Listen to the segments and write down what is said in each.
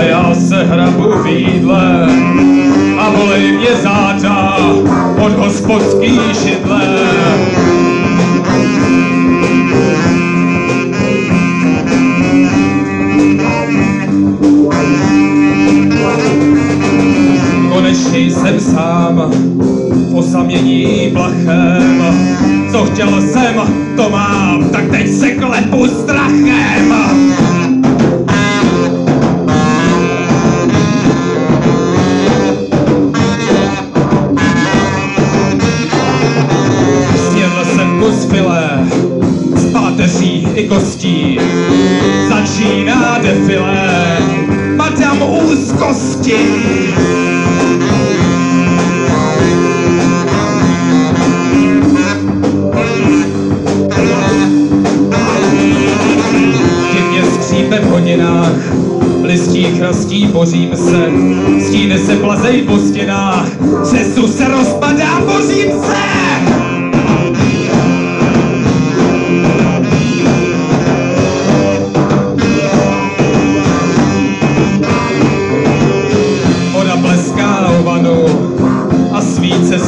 Já se hrabu v jídle a bolej mě záda od hospodský židle. Konečně jsem sám v osamění plachem. Co chtěl jsem, to mám, tak teď se klepu strachem. Úzkosti. Divně skřípe v listí chrastí, bořím se, stíny se plazej po stěnách, třesu se rozpadá, bořím se!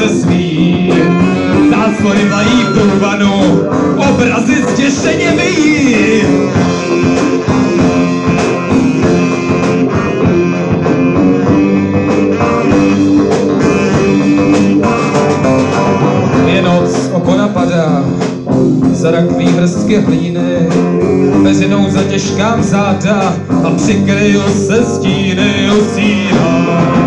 Se. Záclony vlají v průvanu, obrazy zděšeně vyjí. Je noc, oko napadá, za rakví hrstky hlíny, peřinou zatěžkám záda a přikryju se stíny. Usínám.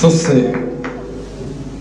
Co si?